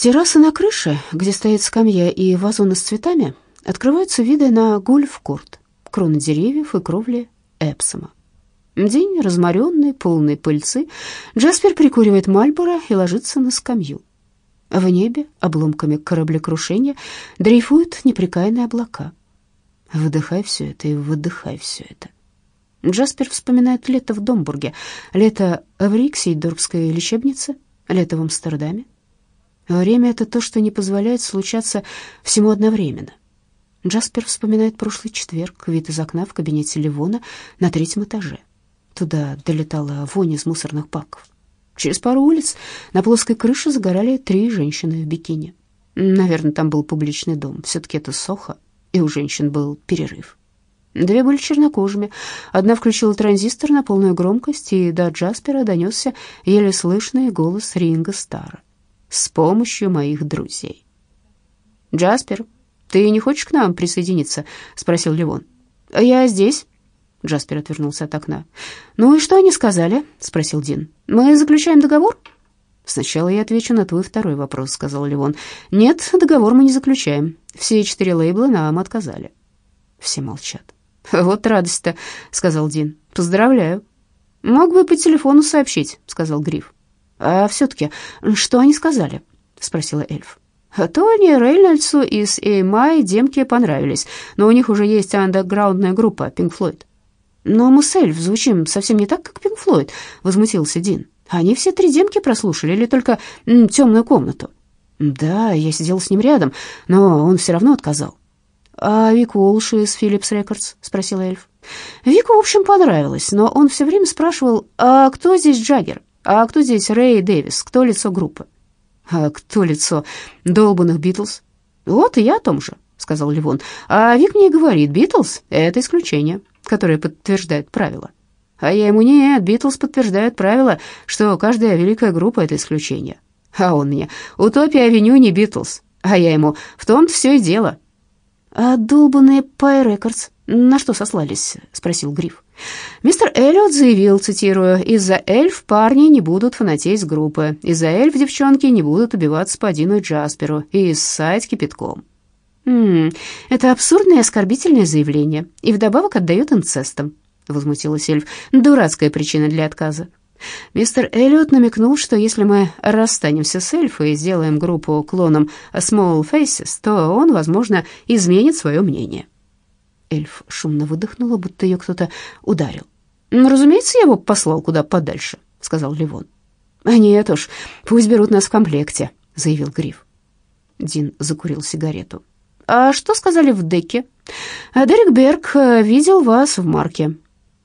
террасы на крыше, где стоит скамья и вазоны с цветами, открываются виды на гольф-корт, кроны деревьев и кровли Эпсома. День разморенный, полный пыльцы. Джаспер прикуривает Мальборо и ложится на скамью. В небе обломками кораблекрушения дрейфуют непрекаянные облака. Выдыхай все это и выдыхай все это. Джаспер вспоминает лето в Домбурге, лето в Риксейдорфской лечебнице, лето в Амстердаме. Время — это то, что не позволяет случаться всему одновременно. Джаспер вспоминает прошлый четверг, вид из окна в кабинете Ливона на третьем этаже. Туда долетала вонь из мусорных баков. Через пару улиц на плоской крыше загорали три женщины в бикини. Наверное, там был публичный дом. Все-таки это Сохо, и у женщин был перерыв. Две были чернокожими. Одна включила транзистор на полную громкость, и до Джаспера донесся еле слышный голос Ринга Стара. «С помощью моих друзей». «Джаспер, ты не хочешь к нам присоединиться?» — спросил Ливон. «Я здесь». Джаспер отвернулся от окна. «Ну и что они сказали?» — спросил Дин. «Мы заключаем договор?» «Сначала я отвечу на твой второй вопрос», — сказал Ливон. «Нет, договор мы не заключаем. Все четыре лейбла нам отказали». Все молчат. «Вот радость-то», — сказал Дин. «Поздравляю». «Мог бы по телефону сообщить», — сказал Гриф. «А все-таки, что они сказали?» — спросила эльф. Тони Рейнольдсу из AMI демки понравились, но у них уже есть андерграундная группа Pink Floyd. «Но мы с эльф звучим совсем не так, как Pink Floyd», — возмутился Дин. «Они все три демки прослушали или только темную комнату?» «Да, я сидел с ним рядом, но он все равно отказал». «А Вик Уолш из Philips Records?» — спросила эльф. Вику, в общем, понравилось, но он все время спрашивал, а кто здесь Джаггер? А кто здесь Рэй Дэвис? Кто лицо группы? А кто лицо долбанных Битлз? Вот и я о том же, сказал Ливон. А Вик мне говорит, Битлз — это исключение, которое подтверждает правило. А я ему, нет, Битлз подтверждают правило, что каждая великая группа — это исключение. А он мне, Утопия Авеню не Битлз. А я ему, в том-то все и дело. «А долбанные Pye Records на что сослались?» — спросил Гриф. Мистер Эллиот заявил, цитирую, «Из-за эльф парни не будут фанатеть с группы, из-за эльф девчонки не будут убиваться по Джасперу и ссать кипятком». «Мам, это абсурдное и оскорбительное заявление, и вдобавок отдает инцестом», — возмутилась эльф. «Дурацкая причина для отказа». Мистер Эллиот намекнул, что если мы расстанемся с эльфой и сделаем группу клоном Small Faces, то он, возможно, изменит свое мнение. Эльф шумно выдохнула, будто ее кто-то ударил. «Ну, разумеется, я его послал куда подальше», — сказал Ливон. «А нет уж, пусть берут нас в комплекте», — заявил Гриф. Дин закурил сигарету. «А что сказали в деке?» «Дерек Берг видел вас в марке».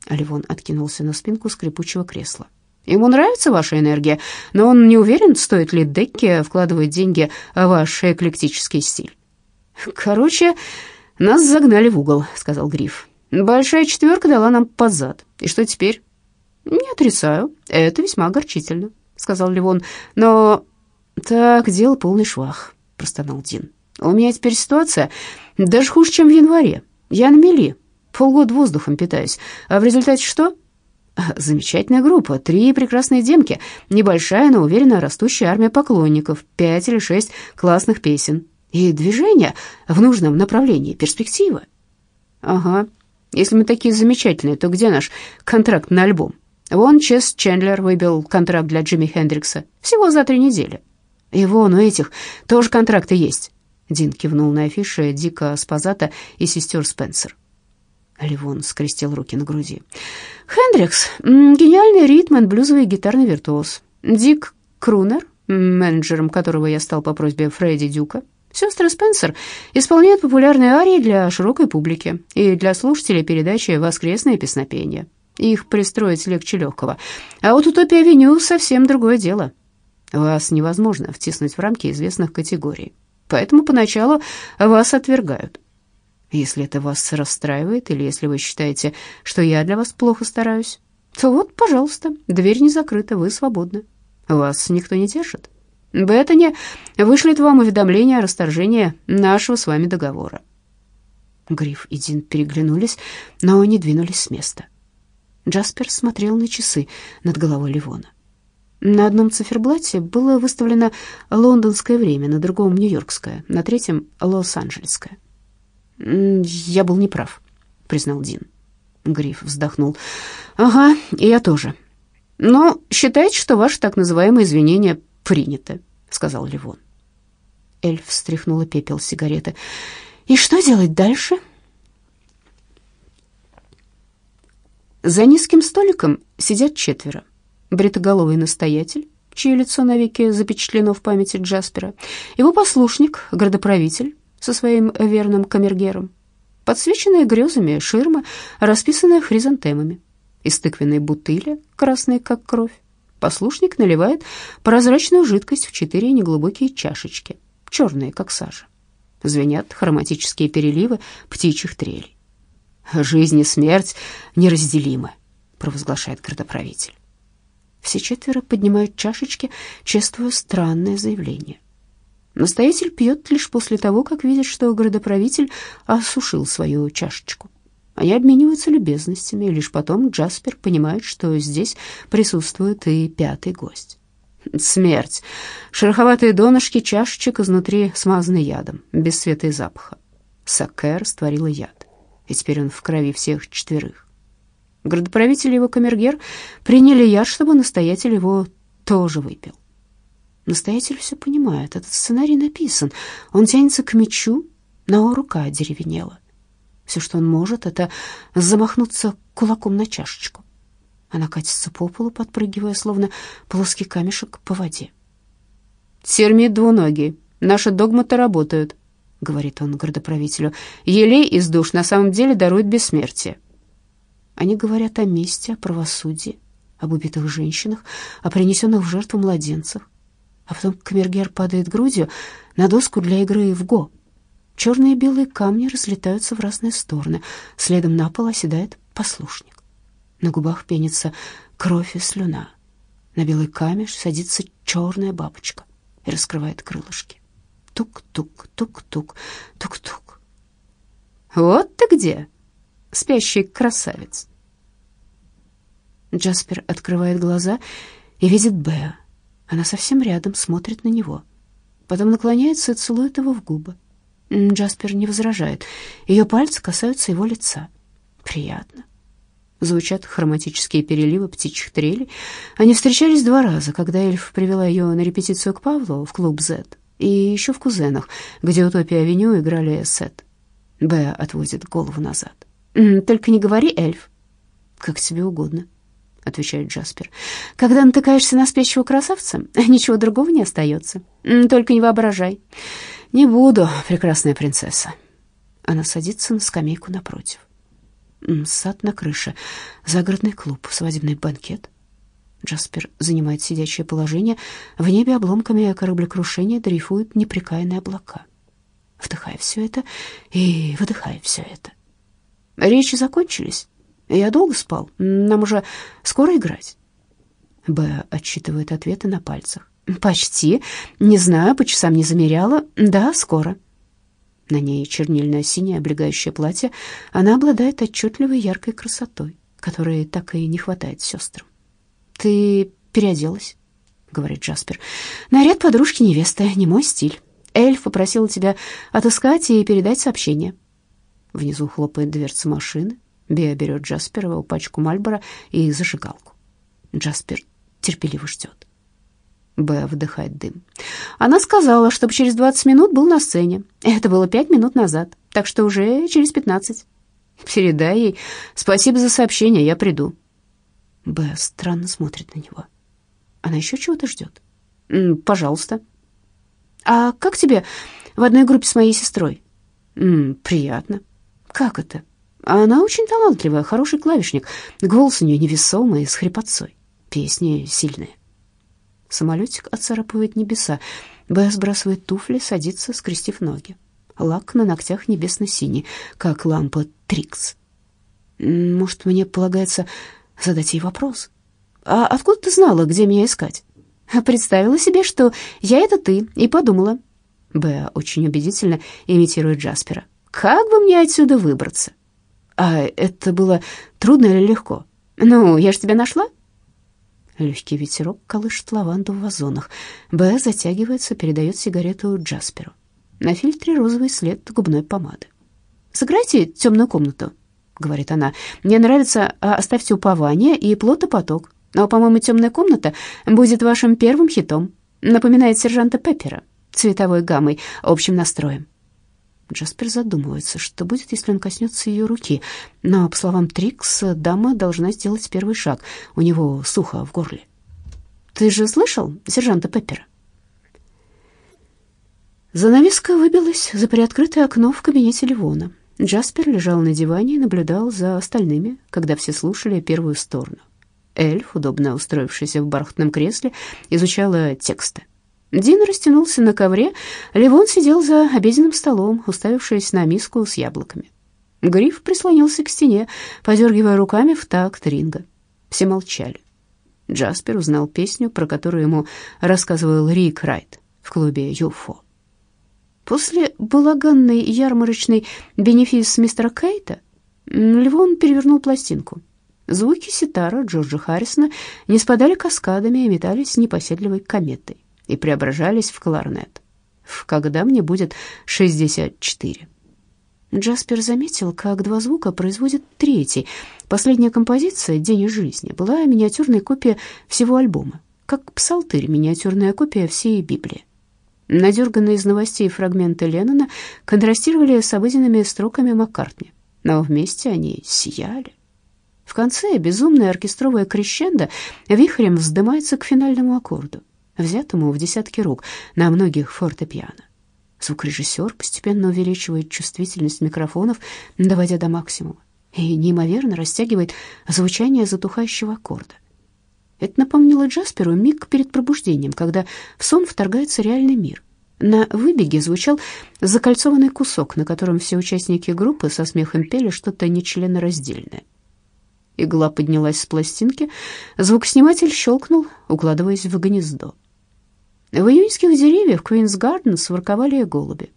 Ливон откинулся на спинку скрипучего кресла. Ему нравится ваша энергия, но он не уверен, стоит ли Декке вкладывать деньги в ваш эклектический стиль. Короче, нас загнали в угол, сказал Гриф. Большая четверка дала нам под зад. И что теперь? Не отрицаю, это весьма огорчительно, сказал Ливон. Но так, дело полный швах, простонал Дин. У меня теперь ситуация даже хуже, чем в январе. Я на мели, полгода воздухом питаюсь. А в результате что? Замечательная группа, три прекрасные демки, небольшая, но уверенно растущая армия поклонников, пять или шесть классных песен и движение в нужном направлении, перспектива. Ага, если мы такие замечательные, то где наш контракт на альбом? Вон Чес Чендлер выбил контракт для Джимми Хендрикса всего за три недели. И вон у этих тоже контракты есть. Дин кивнул на афиши Дика Спазата и сестер Спенсер. Ливон скрестил руки на груди. Хендрикс — гениальный ритм и блюзовый гитарный виртуоз. Дик Крунер, менеджером которого я стал по просьбе Фредди Дюка. Сестры Спенсер исполняют популярные арии для широкой публики и для слушателей передачи «Воскресное песнопение». Их пристроить легче легкого. А вот «Утопия Веню» совсем другое дело. Вас невозможно втиснуть в рамки известных категорий. Поэтому поначалу вас отвергают. Если это вас расстраивает, или если вы считаете, что я для вас плохо стараюсь, то вот, пожалуйста, дверь не закрыта, вы свободны. Вас никто не держит. Беттани вышлет вам уведомление о расторжении нашего с вами договора». Гриф и Дин переглянулись, но не двинулись с места. Джаспер смотрел на часы над головой Ливона. На одном циферблате было выставлено лондонское время, на другом — нью-йоркское, на третьем — лос-анджелесское. «Я был неправ», — признал Дин. Гриф вздохнул. «Ага, и я тоже. Но считайте, что ваше так называемое извинение принято», — сказал Ливон. Эльф встряхнула пепел сигареты. «И что делать дальше?» За низким столиком сидят четверо бритоголовый настоятель, чье лицо навеки запечатлено в памяти Джаспера, его послушник, градоправитель со своим верным камергером, подсвеченная грезами ширма, расписанная хризантемами, из тыквенной бутыли, красной как кровь. Послушник наливает прозрачную жидкость в четыре неглубокие чашечки, черные, как сажа. Звенят хроматические переливы птичьих трелей. «Жизнь и смерть неразделимы», — провозглашает градоправитель. Все четверо поднимают чашечки, чествуя странное заявление. Настоятель пьет лишь после того, как видит, что городоправитель осушил свою чашечку. Они обмениваются любезностями, и лишь потом Джаспер понимает, что здесь присутствует и пятый гость. Смерть. Шероховатые донышки чашечек изнутри смазаны ядом, без света и запаха. Сакер створила яд, и теперь он в крови всех четверых. Градоправитель и его камергер приняли яд, чтобы настоятель его тоже выпил. Настоятель все понимает, этот сценарий написан. Он тянется к мечу, но рука деревенела. Все, что он может, это замахнуться кулаком на чашечку. Она катится по полу, подпрыгивая, словно плоский камешек по воде. «Термит двуногий. Наши догматы работают», — говорит он городоправителю. «Елей из душ на самом деле дарует бессмертие. Они говорят о мести, о правосудии, об убитых женщинах, о принесенных в жертву младенцах. А потом камергер падает грудью на доску для игры в го. Черные и белые камни разлетаются в разные стороны. Следом на пол оседает послушник. На губах пенится кровь и слюна. На белый камеш садится черная бабочка и раскрывает крылышки. Тук-тук, тук-тук, тук-тук. «Вот ты где!» спящий красавец. Джаспер открывает глаза и видит Беа. Она совсем рядом, смотрит на него. Потом наклоняется и целует его в губы. Джаспер не возражает. Ее пальцы касаются его лица. Приятно. Звучат хроматические переливы птичьих трелей. Они встречались два раза, когда эльф привела ее на репетицию к Павлу в клуб «З», и еще в «Кузенах», где «Утопия-авеню» играли «Сет». Беа отводит голову назад. «Только не говори, эльф». «Как тебе угодно», — отвечает Джаспер. «Когда натыкаешься на спящего красавца, ничего другого не остается. Только не воображай». «Не буду, прекрасная принцесса». Она садится на скамейку напротив. Сад на крыше, загородный клуб, свадебный банкет. Джаспер занимает сидячее положение. В небе обломками кораблекрушения дрейфуют непрекаянные облака. Вдыхая все это и выдыхая все это. Речи закончились. Я долго спал. Нам уже скоро играть. Б отсчитывает ответы на пальцах. Почти. Не знаю, по часам не замеряла. Да, скоро. На ней чернильно-синее облегающее платье. Она обладает отчетливой яркой красотой, которой так и не хватает сестрам. Ты переоделась, говорит Джаспер. Наряд подружки невесты, не мой стиль. Эльф попросила тебя отыскать и передать сообщение. Внизу хлопает дверца машины. Беа берет Джасперова пачку Мальбора и зажигалку. Джаспер терпеливо ждет. Беа вдыхает дым. Она сказала, чтобы через 20 минут был на сцене. Это было пять минут назад, так что уже через 15. Передай ей спасибо за сообщение, я приду. Беа странно смотрит на него. Она еще чего-то ждет. Пожалуйста. А как тебе в одной группе с моей сестрой? Приятно. Как это? Она очень талантливая, хороший клавишник. Голос у нее невесомый, с хрипотцой. Песни сильные. Самолетик отцарапывает небеса. Б сбрасывает туфли, садится, скрестив ноги. Лак на ногтях небесно-синий, как лампа Трикс. Может, мне полагается задать ей вопрос? А откуда ты знала, где меня искать? Представила себе, что я это ты, и подумала. Б очень убедительно имитирует Джаспера. Как бы мне отсюда выбраться? А это было трудно или легко? Ну, я же тебя нашла. Легкий ветерок колышет лаванду в вазонах. Б затягивается, передает сигарету Джасперу. На фильтре розовый след губной помады. «Сыграйте темную комнату», — говорит она. «Мне нравится а «Оставьте упование» и «Плод и поток». Но, по-моему, «Темная комната» будет вашим первым хитом. Напоминает сержанта Пеппера цветовой гаммой, общим настроем. Джаспер задумывается, что будет, если он коснется ее руки. Но, по словам Трикс, дама должна сделать первый шаг. У него сухо в горле. «Ты же слышал сержанта Пеппера?» Занавеска выбилась за приоткрытое окно в кабинете Ливона. Джаспер лежал на диване и наблюдал за остальными, когда все слушали первую сторону. Эльф, удобно устроившийся в бархатном кресле, изучала тексты. Дин растянулся на ковре, Левон сидел за обеденным столом, уставившись на миску с яблоками. Гриф прислонился к стене, подергивая руками в такт ринга. Все молчали. Джаспер узнал песню, про которую ему рассказывал Рик Райт в клубе «Юфо». После балаганной ярмарочной бенефис мистера Кейта Левон перевернул пластинку. Звуки ситара Джорджа Харрисона не спадали каскадами и метались непоседливой кометой и преображались в кларнет. Когда мне будет 64. Джаспер заметил, как два звука производит третий. Последняя композиция «День из жизни» была миниатюрной копией всего альбома, как псалтырь, миниатюрная копия всей Библии. Надерганные из новостей фрагменты Леннона контрастировали с обыденными строками Маккартни, но вместе они сияли. В конце безумная оркестровая крещендо вихрем вздымается к финальному аккорду взятому в десятки рук на многих фортепиано. Звукорежиссер постепенно увеличивает чувствительность микрофонов, доводя до максимума, и неимоверно растягивает звучание затухающего аккорда. Это напомнило Джасперу миг перед пробуждением, когда в сон вторгается реальный мир. На выбеге звучал закольцованный кусок, на котором все участники группы со смехом пели что-то нечленораздельное. Игла поднялась с пластинки, звукосниматель щелкнул, укладываясь в гнездо. В июньских деревьях Квинс-Гарден сворковали голуби.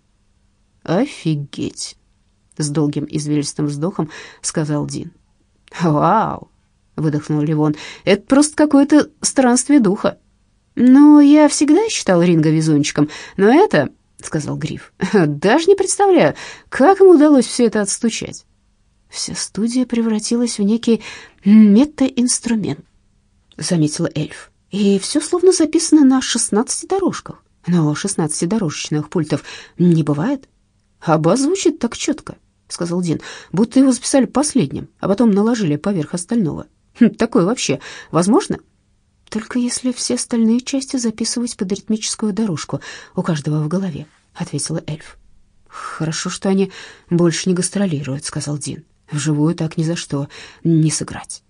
«Офигеть!» — с долгим извилистым вздохом сказал Дин. «Вау!» — выдохнул Ливон. «Это просто какое-то странствие духа». «Ну, я всегда считал Ринга везунчиком, но это...» — сказал Гриф. «Даже не представляю, как ему удалось все это отстучать». Вся студия превратилась в некий метаинструмент, заметила эльф. И все словно записано на шестнадцати дорожках. Но шестнадцатидорожечных пультов не бывает. А бас звучит так четко, сказал Дин, будто его записали последним, а потом наложили поверх остального. Хм, такое вообще возможно? Только если все остальные части записывать под ритмическую дорожку у каждого в голове, ответила эльф. Хорошо, что они больше не гастролируют, сказал Дин. Вживую так ни за что не сыграть.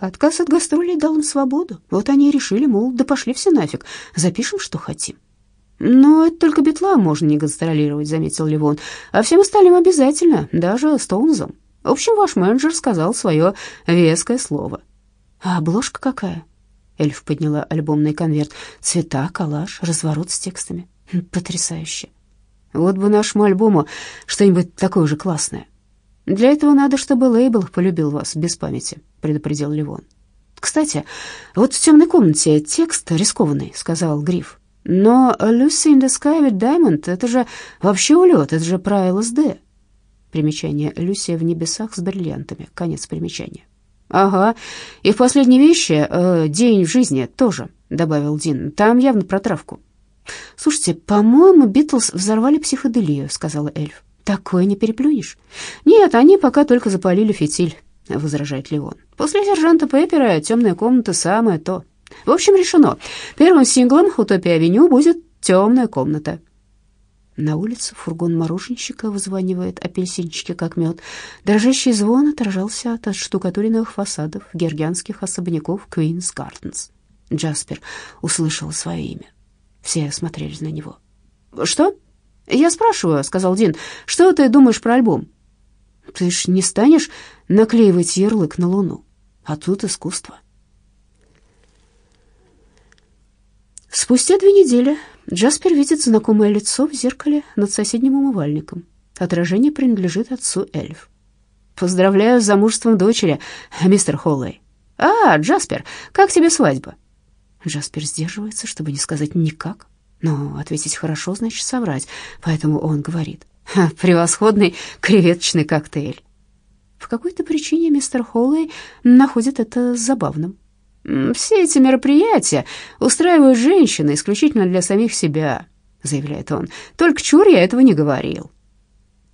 Отказ от гастролей дал им свободу. Вот они и решили, мол, да пошли все нафиг, запишем, что хотим. «Но это только битла можно не гастролировать», — заметил Ливон. «А всем остальным обязательно, даже Стоунзом. В общем, ваш менеджер сказал свое веское слово». «А обложка какая?» Эльф подняла альбомный конверт. «Цвета, коллаж, разворот с текстами. Потрясающе. Вот бы нашему альбому что-нибудь такое же классное». «Для этого надо, чтобы лейбл полюбил вас без памяти», — предупредил Ливон. «Кстати, вот в темной комнате текст рискованный», — сказал Гриф. «Но Lucy in the Sky with Diamond — это же вообще улет, это же про ЛСД». Примечание «Люсия в небесах с бриллиантами». Конец примечания. «Ага, и в последней вещи э, «День в жизни» тоже», — добавил Дин. «Там явно про травку». «Слушайте, по-моему, Битлз взорвали психоделию», — сказала эльф. Такое не переплюнешь. Нет, они пока только запалили фитиль, возражает Леон. После сержанта Пеппера темная комната самое то. В общем, решено. Первым синглом «Утопия-авеню» будет темная комната. На улице фургон мороженщика вызванивает апельсинчики, как мед. Дрожащий звон отражался от штукатуренных фасадов георгианских особняков Квинс Гарденс. Джаспер услышал свое имя. Все смотрели на него. «Что?» «Я спрашиваю», — сказал Дин, — «что ты думаешь про альбом?» «Ты ж не станешь наклеивать ярлык на Луну, а тут искусство». Спустя две недели Джаспер видит знакомое лицо в зеркале над соседним умывальником. Отражение принадлежит отцу Эльф. «Поздравляю с замужеством дочери, мистер Холлей». «А, Джаспер, как тебе свадьба?» Джаспер сдерживается, чтобы не сказать «никак». Но ответить хорошо значит соврать, поэтому он говорит «превосходный креветочный коктейль». В какой-то причине мистер Холлей находит это забавным. «Все эти мероприятия устраивают женщины исключительно для самих себя», — заявляет он. «Только чур я этого не говорил».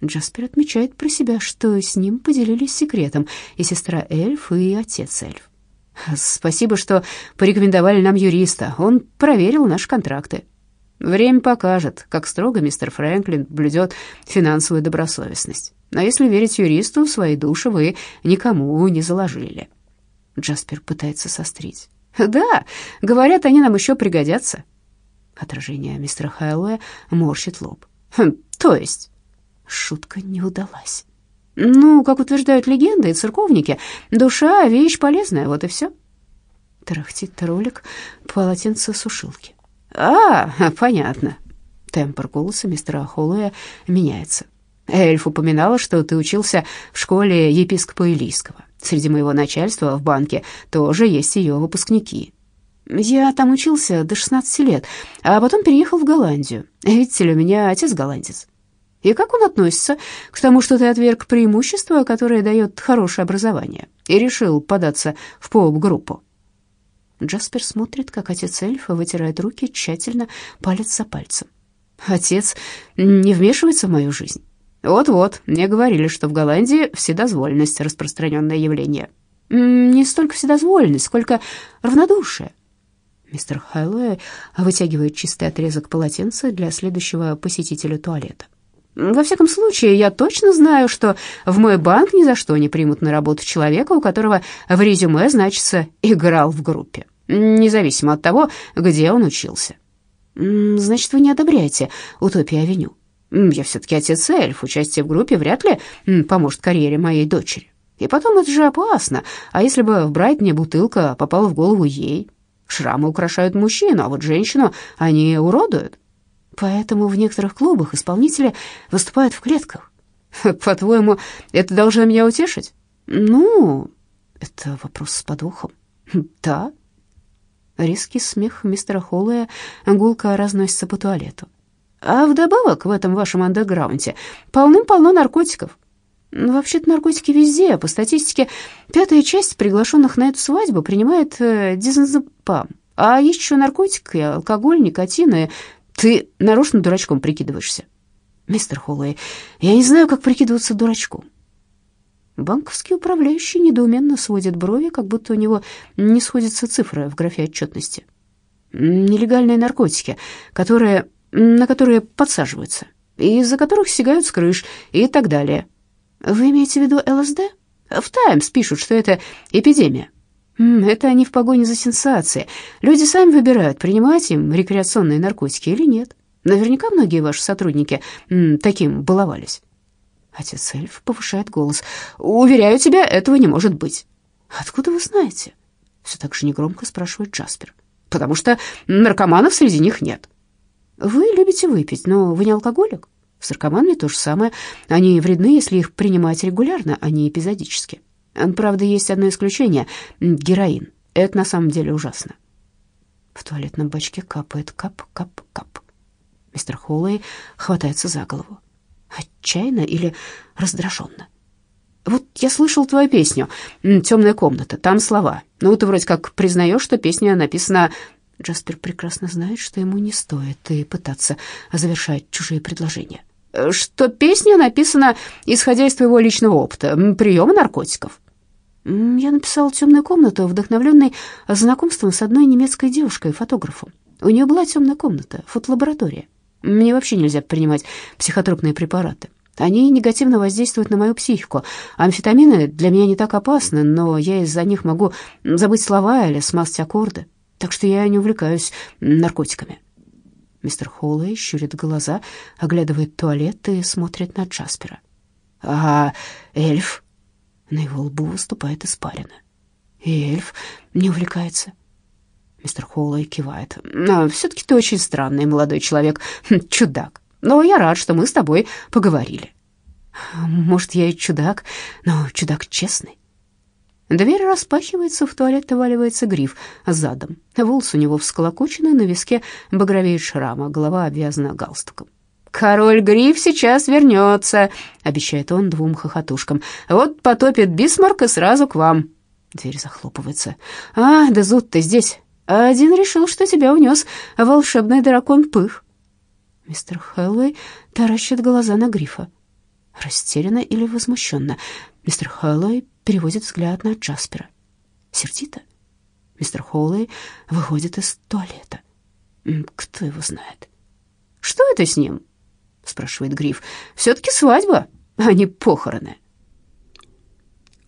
Джаспер отмечает про себя, что с ним поделились секретом и сестра Эльф, и отец Эльф. «Спасибо, что порекомендовали нам юриста. Он проверил наши контракты. Время покажет, как строго мистер Фрэнклин блюдет финансовую добросовестность. Но если верить юристу, свои души вы никому не заложили». Джаспер пытается сострить. «Да, говорят, они нам еще пригодятся». Отражение мистера Хэллоуэ морщит лоб. «Хм, то есть?» Шутка не удалась. «Ну, как утверждают легенды и церковники, душа — вещь полезная, вот и все». Тарахтит ролик полотенце сушилки. «А, понятно». Темпор голоса мистера Холлоя меняется. Эльф упоминала, что ты учился в школе епископа Илийского. Среди моего начальства в банке тоже есть ее выпускники. Я там учился до 16 лет, а потом переехал в Голландию. Видите ли, у меня отец голландец. И как он относится к тому, что ты отверг преимущество, которое дает хорошее образование, и решил податься в поп-группу? Джаспер смотрит, как отец эльфа вытирает руки тщательно, палец за пальцем. Отец не вмешивается в мою жизнь. Вот-вот, мне говорили, что в Голландии вседозволенность распространенное явление. Не столько вседозволенность, сколько равнодушие. Мистер Хайлой вытягивает чистый отрезок полотенца для следующего посетителя туалета. Во всяком случае, я точно знаю, что в мой банк ни за что не примут на работу человека, у которого в резюме значится «играл в группе», независимо от того, где он учился. Значит, вы не одобряете «Утопия-авеню»? Я все-таки отец эльф, участие в группе вряд ли поможет карьере моей дочери. И потом это же опасно. А если бы в Брайтоне бутылка попала в голову ей? Шрамы украшают мужчину, а вот женщину они уродуют. Поэтому в некоторых клубах исполнители выступают в клетках. По-твоему, это должно меня утешить? Ну, это вопрос с подвохом. Да. Резкий смех мистера Холлая гулко разносится по туалету. А вдобавок в этом вашем андеграунде полным-полно наркотиков. Ну, вообще-то наркотики везде. По статистике, пятая часть приглашенных на эту свадьбу принимает э, дизензепам. А еще наркотик, и алкоголь, никотин, и ты нарочно дурачком прикидываешься. Мистер Холлэй, я не знаю, как прикидываться дурачком. Банковский управляющий недоуменно сводит брови, как будто у него не сходятся цифры в графе отчетности. Нелегальные наркотики, которые на которые подсаживаются, и из-за которых стегают с крыш и так далее. Вы имеете в виду ЛСД? В «Таймс» пишут, что это эпидемия. Это они в погоне за сенсацией. Люди сами выбирают, принимать им рекреационные наркотики или нет. Наверняка многие ваши сотрудники таким баловались. Отец Эльф повышает голос. «Уверяю тебя, этого не может быть». «Откуда вы знаете?» Все так же негромко спрашивает Джаспер. «Потому что наркоманов среди них нет». Вы любите выпить, но вы не алкоголик. С наркоманами то же самое. Они вредны, если их принимать регулярно, а не эпизодически. Правда, есть одно исключение — героин. Это на самом деле ужасно. В туалетном бачке капает кап-кап-кап. Мистер Холлей хватается за голову. Отчаянно или раздраженно? Вот я слышал твою песню «Темная комната», там слова. Ну, ты вроде как признаешь, что песня написана Джаспер прекрасно знает, что ему не стоит и пытаться завершать чужие предложения. Что песня написана, исходя из твоего личного опыта, приема наркотиков. Я написал «Темную комнату», вдохновленный знакомством с одной немецкой девушкой-фотографом. У нее была темная комната, фотолаборатория. Мне вообще нельзя принимать психотропные препараты. Они негативно воздействуют на мою психику. Амфетамины для меня не так опасны, но я из-за них могу забыть слова или смазать аккорды так что я не увлекаюсь наркотиками. Мистер Холлэй щурит глаза, оглядывает туалет и смотрит на Джаспера. «А эльф?» На его лбу выступает испарина. «И эльф не увлекается?» Мистер Холлэй кивает. «Но все-таки ты очень странный молодой человек, хм, чудак. Но я рад, что мы с тобой поговорили». «Может, я и чудак, но чудак честный». Дверь распахивается, в туалет валивается гриф задом. Волосы у него всколокочены, на виске багровеет шрам, а голова обвязана галстуком. «Король Гриф сейчас вернется», — обещает он двум хохотушкам. «Вот потопит Бисмарк и сразу к вам». Дверь захлопывается. «А, да зуд ты здесь. Один решил, что тебя унес волшебный дракон Пых». Мистер Хэллоуэй таращит глаза на Грифа. Растерянно или возмущенно. Мистер Хэллоуэй переводит взгляд на Джаспера. Сердито. Мистер Холлэй выходит из туалета. Кто его знает? «Что это с ним?» — спрашивает Гриф. «Все-таки свадьба, а не похороны».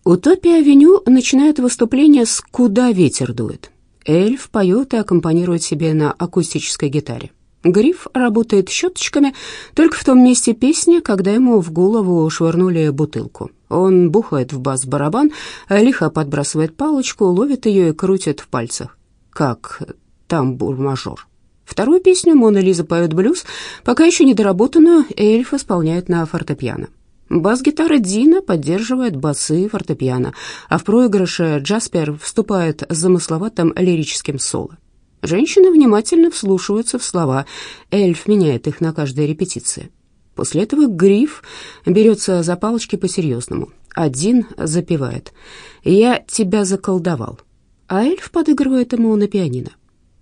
Утопия-авеню начинает выступление с «Куда ветер дует». Эльф поет и аккомпанирует себе на акустической гитаре. Гриф работает щеточками только в том месте песни, когда ему в голову швырнули бутылку. Он бухает в бас-барабан, лихо подбрасывает палочку, ловит ее и крутит в пальцах, как тамбур-мажор. Вторую песню Мона Лиза поет блюз, пока еще недоработанную, эльф исполняет на фортепиано. Бас-гитара Дина поддерживает басы фортепиано, а в проигрыше Джаспер вступает с замысловатым лирическим соло. Женщины внимательно вслушиваются в слова, эльф меняет их на каждой репетиции. После этого Гриф берется за палочки по-серьезному. Один запевает «Я тебя заколдовал», а эльф подыгрывает ему на пианино.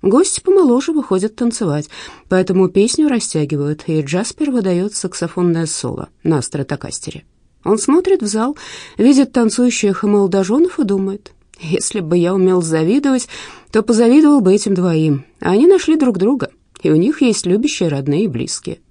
Гости помоложе выходят танцевать, поэтому песню растягивают, и Джаспер выдает саксофонное соло на стратокастере. Он смотрит в зал, видит танцующих молодоженов и думает, если бы я умел завидовать, то позавидовал бы этим двоим. Они нашли друг друга, и у них есть любящие, родные и близкие.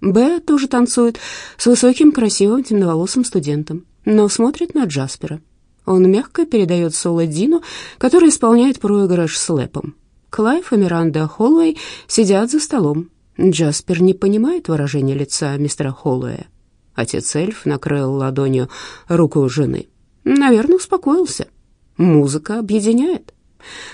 Беа тоже танцует с высоким, красивым, темноволосым студентом, но смотрит на Джаспера. Он мягко передает соло Дину, который исполняет проигрыш с лэпом. Клайв и Миранда Холлоуэй сидят за столом. Джаспер не понимает выражения лица мистера Холлоуэя. Отец эльф накрыл ладонью руку жены. Наверное, успокоился. Музыка объединяет.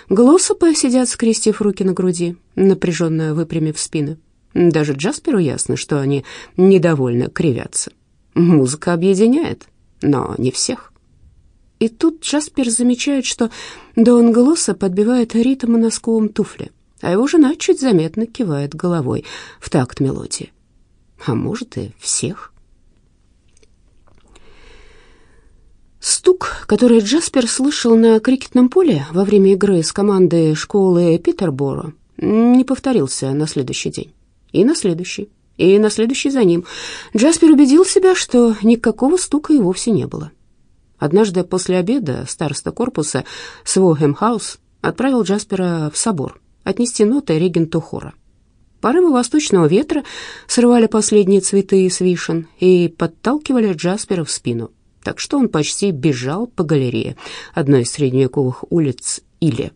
Глоссопы сидят, скрестив руки на груди, напряженно выпрямив спины. Даже Джасперу ясно, что они недовольно кривятся. Музыка объединяет, но не всех. И тут Джаспер замечает, что Дон Глосса подбивает ритм носком туфли, а его жена чуть заметно кивает головой в такт мелодии. А может, и всех. Стук, который Джаспер слышал на крикетном поле во время игры с командой школы Питерборо, не повторился на следующий день. И на следующий, и на следующий за ним. Джаспер убедил себя, что никакого стука и вовсе не было. Однажды после обеда староста корпуса Свогемхаус отправил Джаспера в собор отнести ноты регенту хора. Порывы восточного ветра срывали последние цветы с вишен и подталкивали Джаспера в спину, так что он почти бежал по галерее одной из средневековых улиц Или.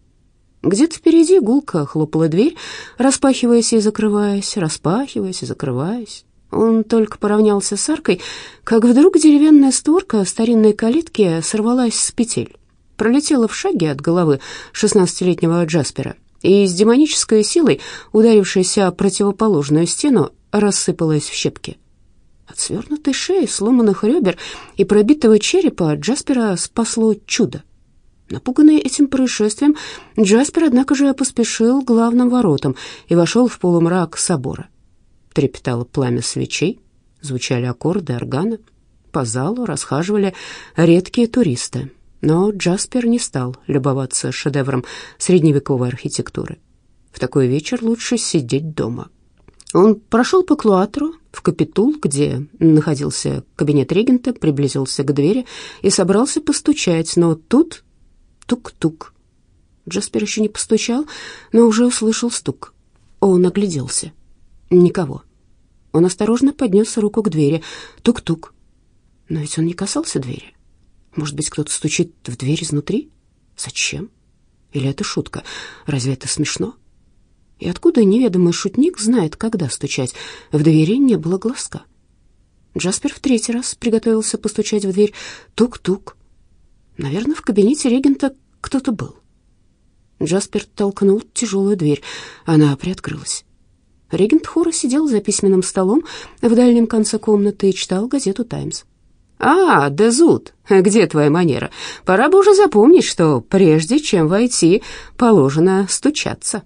Где-то впереди гулко хлопала дверь, распахиваясь и закрываясь, распахиваясь и закрываясь. Он только поравнялся с аркой, как вдруг деревянная створка старинной калитки сорвалась с петель, пролетела в шаге от головы шестнадцатилетнего Джаспера и с демонической силой, ударившись о противоположную стену, рассыпалась в щепки. От свернутой шеи, сломанных ребер и пробитого черепа Джаспера спасло чудо. Напуганный этим происшествием, Джаспер, однако же, поспешил к главным воротам и вошел в полумрак собора трепетало пламя свечей, звучали аккорды органа. По залу расхаживали редкие туристы, но Джаспер не стал любоваться шедевром средневековой архитектуры. В такой вечер лучше сидеть дома. Он прошел по клуатру в капитул, где находился кабинет регента, приблизился к двери и собрался постучать, но тут тук-тук. Джаспер еще не постучал, но уже услышал стук. Он огляделся. Никого. Он осторожно поднес руку к двери. Тук-тук. Но ведь он не касался двери. Может быть, кто-то стучит в дверь изнутри? Зачем? Или это шутка? Разве это смешно? И откуда неведомый шутник знает, когда стучать? В двери не было глазка. Джаспер в третий раз приготовился постучать в дверь. Тук-тук. Наверное, в кабинете регента кто-то был. Джаспер толкнул тяжелую дверь. Она приоткрылась. Регент хора сидел за письменным столом в дальнем конце комнаты и читал газету «Таймс». «А, Дезут, где твоя манера? Пора бы уже запомнить, что прежде чем войти, положено стучаться».